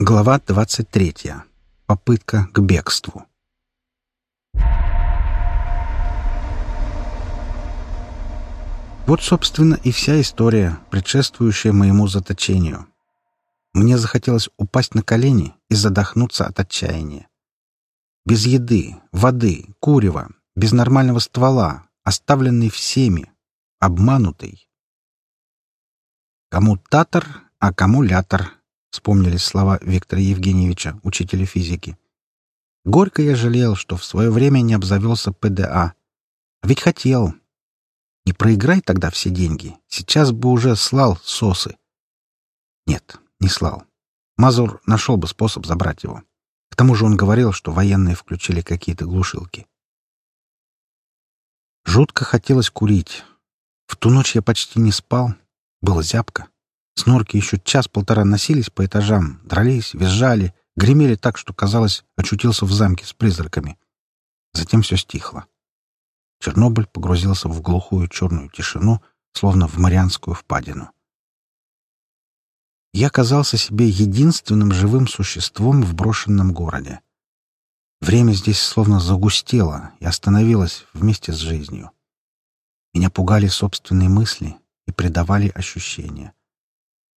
Глава 23. Попытка к бегству. Вот, собственно, и вся история, предшествующая моему заточению. Мне захотелось упасть на колени и задохнуться от отчаяния. Без еды, воды, курева, без нормального ствола, оставленный всеми, обманутый. Кому татар, а кому лятор, вспомнились слова Виктора Евгеньевича, учителя физики. Горько я жалел, что в свое время не обзавелся ПДА. А ведь хотел. Не проиграй тогда все деньги. Сейчас бы уже слал сосы. Нет, не слал. Мазур нашел бы способ забрать его. К тому же он говорил, что военные включили какие-то глушилки. Жутко хотелось курить. В ту ночь я почти не спал. Было зябко. Снорки еще час-полтора носились по этажам, дрались, визжали, гремели так, что, казалось, очутился в замке с призраками. Затем все стихло. Чернобыль погрузился в глухую черную тишину, словно в Марианскую впадину. Я казался себе единственным живым существом в брошенном городе. Время здесь словно загустело и остановилось вместе с жизнью. Меня пугали собственные мысли и придавали ощущения —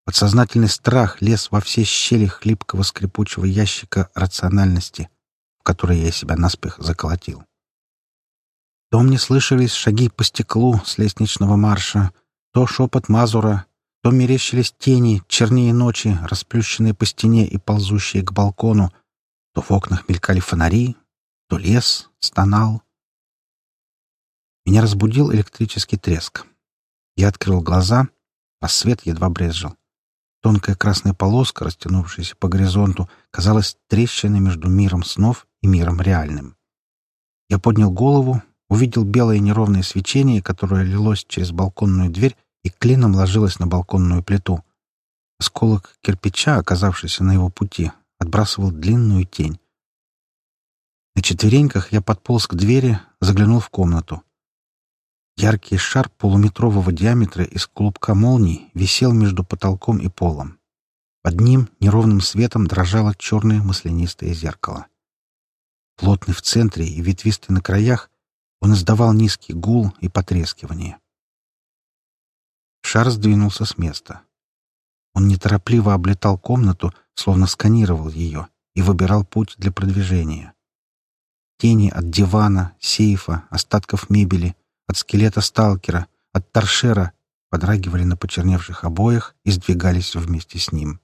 Подсознательный страх лез во все щели хлипкого скрипучего ящика рациональности, в который я себя наспех заколотил. То мне слышались шаги по стеклу с лестничного марша, то шепот Мазура, то мерещились тени, чернее ночи, расплющенные по стене и ползущие к балкону, то в окнах мелькали фонари, то лес стонал. Меня разбудил электрический треск. Я открыл глаза, а свет едва брезжил. Тонкая красная полоска, растянувшаяся по горизонту, казалась трещиной между миром снов и миром реальным. Я поднял голову, увидел белое неровное свечение, которое лилось через балконную дверь и клином ложилось на балконную плиту. Осколок кирпича, оказавшийся на его пути, отбрасывал длинную тень. На четвереньках я подполз к двери, заглянул в комнату. Яркий шар полуметрового диаметра из клубка молний висел между потолком и полом. Под ним неровным светом дрожало черное маслянистое зеркало. Плотный в центре и ветвистый на краях, он издавал низкий гул и потрескивание. Шар сдвинулся с места. Он неторопливо облетал комнату, словно сканировал ее, и выбирал путь для продвижения. Тени от дивана, сейфа, остатков мебели — от скелета сталкера, от торшера подрагивали на почерневших обоях и сдвигались вместе с ним.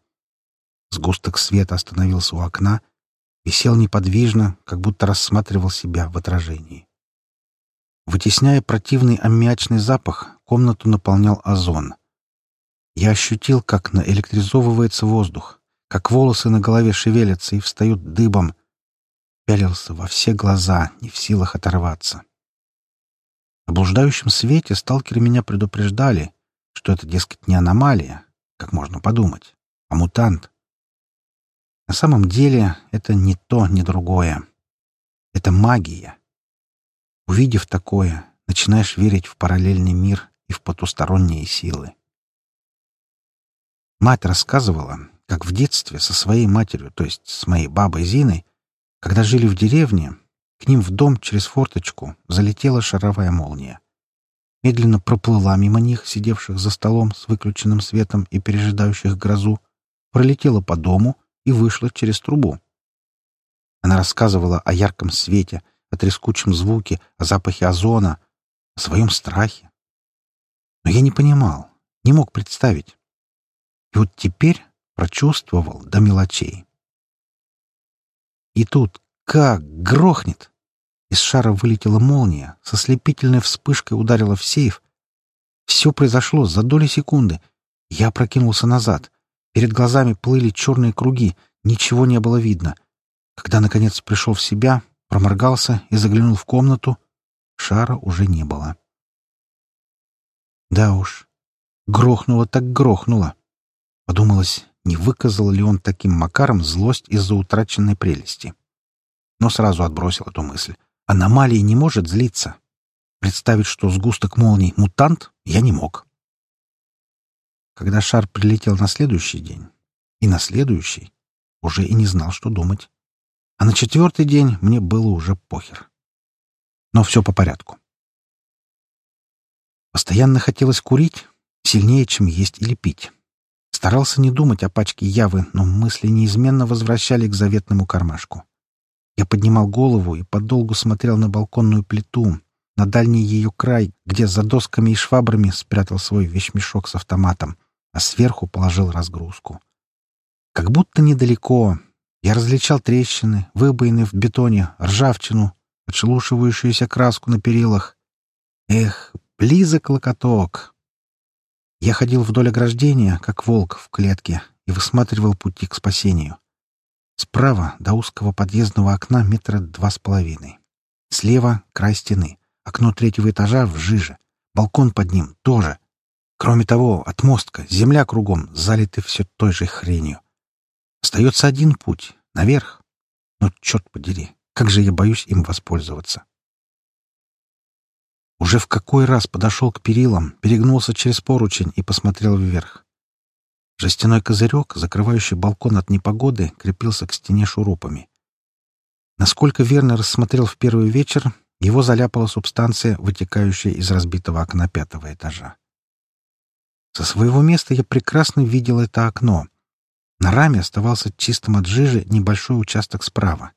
Сгусток света остановился у окна, висел неподвижно, как будто рассматривал себя в отражении. Вытесняя противный аммиачный запах, комнату наполнял озон. Я ощутил, как наэлектризовывается воздух, как волосы на голове шевелятся и встают дыбом. Пялился во все глаза, не в силах оторваться. О блуждающем свете сталкеры меня предупреждали, что это, дескать, не аномалия, как можно подумать, а мутант. На самом деле это не то, ни другое. Это магия. Увидев такое, начинаешь верить в параллельный мир и в потусторонние силы. Мать рассказывала, как в детстве со своей матерью, то есть с моей бабой Зиной, когда жили в деревне, к ним в дом через форточку залетела шаровая молния. Медленно проплыла мимо них, сидевших за столом с выключенным светом и пережидающих грозу, пролетела по дому и вышла через трубу. Она рассказывала о ярком свете, о трескучем звуке, о запахе озона, о своем страхе. Но я не понимал, не мог представить. И вот теперь прочувствовал до мелочей. И тут как грохнет! Из шара вылетела молния, со слепительной вспышкой ударила в сейф. Все произошло за доли секунды. Я прокинулся назад. Перед глазами плыли черные круги, ничего не было видно. Когда, наконец, пришел в себя, проморгался и заглянул в комнату, шара уже не было. Да уж, грохнуло так грохнуло. Подумалось, не выказал ли он таким макаром злость из-за утраченной прелести. Но сразу отбросил эту мысль. Аномалия не может злиться. Представить, что сгусток молний — мутант, я не мог. Когда шар прилетел на следующий день, и на следующий, уже и не знал, что думать. А на четвертый день мне было уже похер. Но все по порядку. Постоянно хотелось курить, сильнее, чем есть или пить. Старался не думать о пачке явы, но мысли неизменно возвращали к заветному кармашку. Я поднимал голову и подолгу смотрел на балконную плиту, на дальний ее край, где за досками и швабрами спрятал свой вещмешок с автоматом, а сверху положил разгрузку. Как будто недалеко. Я различал трещины, выбоины в бетоне, ржавчину, отшелушивающуюся краску на перилах. Эх, близок локоток. Я ходил вдоль ограждения, как волк в клетке, и высматривал пути к спасению. Справа до узкого подъездного окна метра два с половиной. Слева — край стены. Окно третьего этажа в жиже. Балкон под ним тоже. Кроме того, отмостка, земля кругом, залиты все той же хренью. Остается один путь — наверх. Но, черт подери, как же я боюсь им воспользоваться. Уже в какой раз подошел к перилам, перегнулся через поручень и посмотрел вверх. Жестяной козырек, закрывающий балкон от непогоды, крепился к стене шурупами. Насколько верно рассмотрел в первый вечер, его заляпала субстанция, вытекающая из разбитого окна пятого этажа. Со своего места я прекрасно видел это окно. На раме оставался чистым от жижи небольшой участок справа.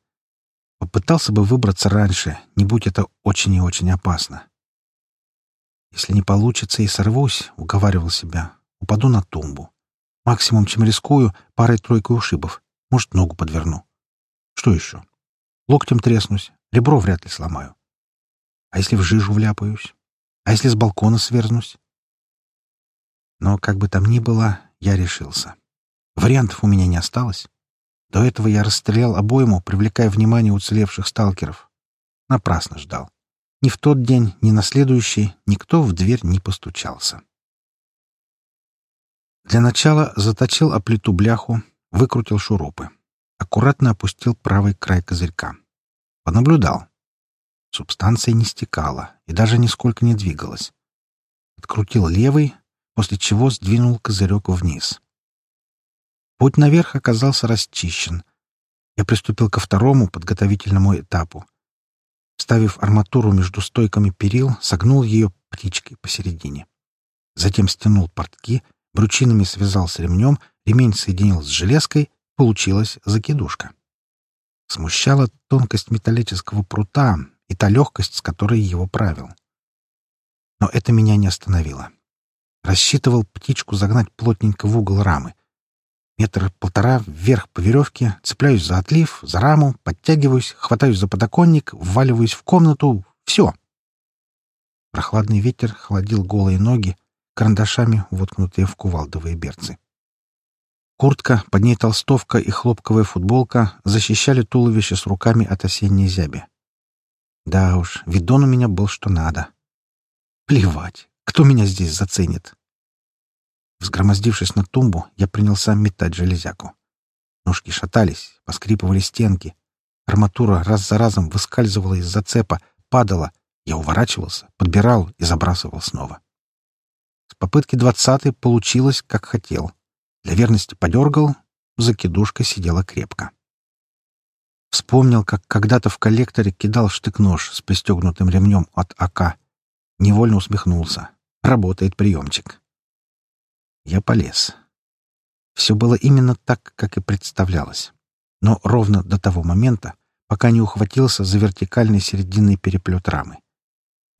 Попытался бы выбраться раньше, не будь это очень и очень опасно. Если не получится и сорвусь, — уговаривал себя, — упаду на тумбу. Максимум, чем рискую, парой-тройкой ушибов. Может, ногу подверну. Что еще? Локтем треснусь, ребро вряд ли сломаю. А если в жижу вляпаюсь? А если с балкона сверзнусь? Но, как бы там ни было, я решился. Вариантов у меня не осталось. До этого я расстрелял обойму, привлекая внимание уцелевших сталкеров. Напрасно ждал. Ни в тот день, ни на следующий никто в дверь не постучался. Для начала заточил о бляху, выкрутил шурупы. Аккуратно опустил правый край козырька. Понаблюдал. Субстанция не стекала и даже нисколько не двигалась. Открутил левый, после чего сдвинул козырек вниз. Путь наверх оказался расчищен. Я приступил ко второму подготовительному этапу. Вставив арматуру между стойками перил, согнул ее птичкой посередине. Затем стянул портки, брючинами связал с ремнем, ремень соединил с железкой, получилась закидушка. Смущала тонкость металлического прута и та легкость, с которой его правил. Но это меня не остановило. Рассчитывал птичку загнать плотненько в угол рамы. Метр полтора вверх по веревке, цепляюсь за отлив, за раму, подтягиваюсь, хватаюсь за подоконник, вваливаюсь в комнату. Все. Прохладный ветер холодил голые ноги, карандашами воткнутые в кувалдовые берцы. Куртка, под ней толстовка и хлопковая футболка защищали туловище с руками от осенней зяби. Да уж, видон у меня был что надо. Плевать, кто меня здесь заценит. Взгромоздившись на тумбу, я принялся метать железяку. Ножки шатались, поскрипывали стенки. Арматура раз за разом выскальзывала из зацепа, падала. Я уворачивался, подбирал и забрасывал снова. Попытки двадцатой получилось, как хотел. Для верности подергал, закидушка сидела крепко. Вспомнил, как когда-то в коллекторе кидал штык-нож с пристегнутым ремнем от АК. Невольно усмехнулся. Работает приемчик. Я полез. Все было именно так, как и представлялось. Но ровно до того момента, пока не ухватился за вертикальный серединный переплет рамы.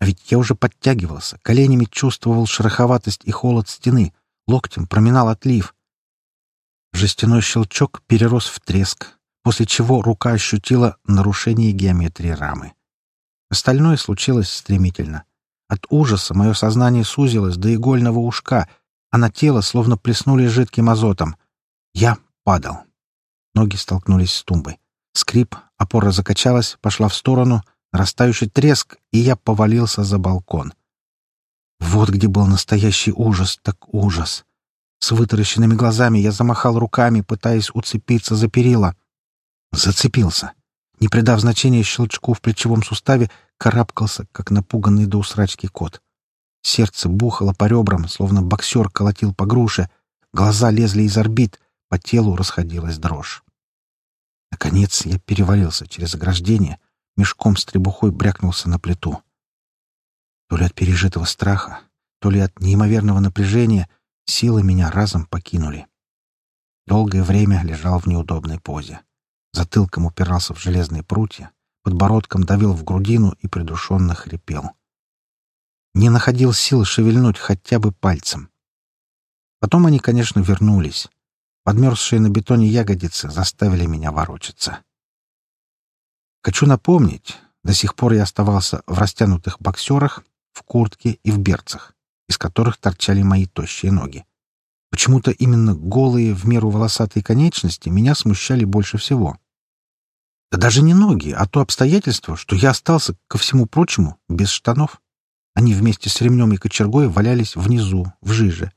А ведь я уже подтягивался, коленями чувствовал шероховатость и холод стены, локтем проминал отлив. Жестяной щелчок перерос в треск, после чего рука ощутила нарушение геометрии рамы. Остальное случилось стремительно. От ужаса мое сознание сузилось до игольного ушка — а на тело словно плеснули жидким азотом. Я падал. Ноги столкнулись с тумбой. Скрип, опора закачалась, пошла в сторону, растающий треск, и я повалился за балкон. Вот где был настоящий ужас, так ужас. С вытаращенными глазами я замахал руками, пытаясь уцепиться за перила. Зацепился. Не придав значения щелчку в плечевом суставе, карабкался, как напуганный до усрачки кот. Сердце бухало по ребрам, словно боксер колотил по груше. Глаза лезли из орбит, по телу расходилась дрожь. Наконец я перевалился через ограждение, мешком с требухой брякнулся на плиту. То ли от пережитого страха, то ли от неимоверного напряжения силы меня разом покинули. Долгое время лежал в неудобной позе. Затылком упирался в железные прутья, подбородком давил в грудину и придушенно хрипел. Не находил сил шевельнуть хотя бы пальцем. Потом они, конечно, вернулись. Подмерзшие на бетоне ягодицы заставили меня ворочаться. Хочу напомнить, до сих пор я оставался в растянутых боксерах, в куртке и в берцах, из которых торчали мои тощие ноги. Почему-то именно голые, в меру волосатые конечности меня смущали больше всего. Да даже не ноги, а то обстоятельство, что я остался, ко всему прочему, без штанов. Они вместе с ремнем и кочергой валялись внизу, в жиже.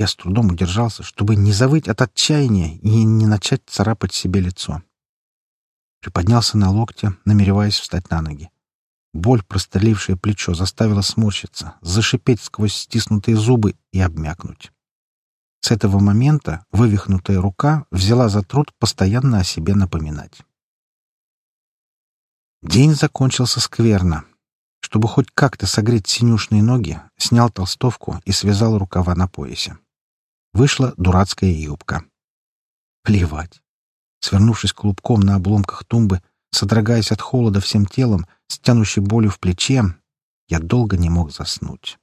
Я с трудом удержался, чтобы не завыть от отчаяния и не начать царапать себе лицо. Приподнялся на локте, намереваясь встать на ноги. Боль, прострелившая плечо, заставила сморщиться, зашипеть сквозь стиснутые зубы и обмякнуть. С этого момента вывихнутая рука взяла за труд постоянно о себе напоминать. День закончился скверно. Чтобы хоть как-то согреть синюшные ноги, снял толстовку и связал рукава на поясе. Вышла дурацкая юбка. Плевать. Свернувшись клубком на обломках тумбы, содрогаясь от холода всем телом, с тянущей болью в плече, я долго не мог заснуть.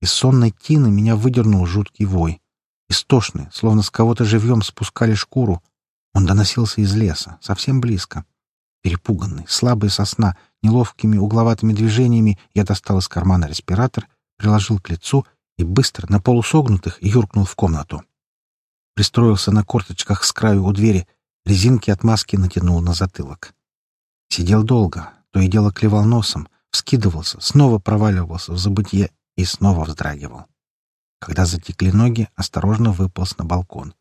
Из сонной тины меня выдернул жуткий вой. Истошный, словно с кого-то живьем спускали шкуру. Он доносился из леса, совсем близко. Перепуганный, слабый сосна, неловкими угловатыми движениями я достал из кармана респиратор, приложил к лицу и быстро на полусогнутых юркнул в комнату пристроился на корточках с краю у двери, резинки от маски натянул на затылок. Сидел долго, то и дело клевал носом, вскидывался, снова проваливался в забытье и снова вздрагивал. Когда затекли ноги, осторожно выполз на балкон.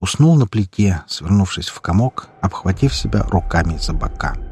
Уснул на плите, свернувшись в комок, обхватив себя руками за бока.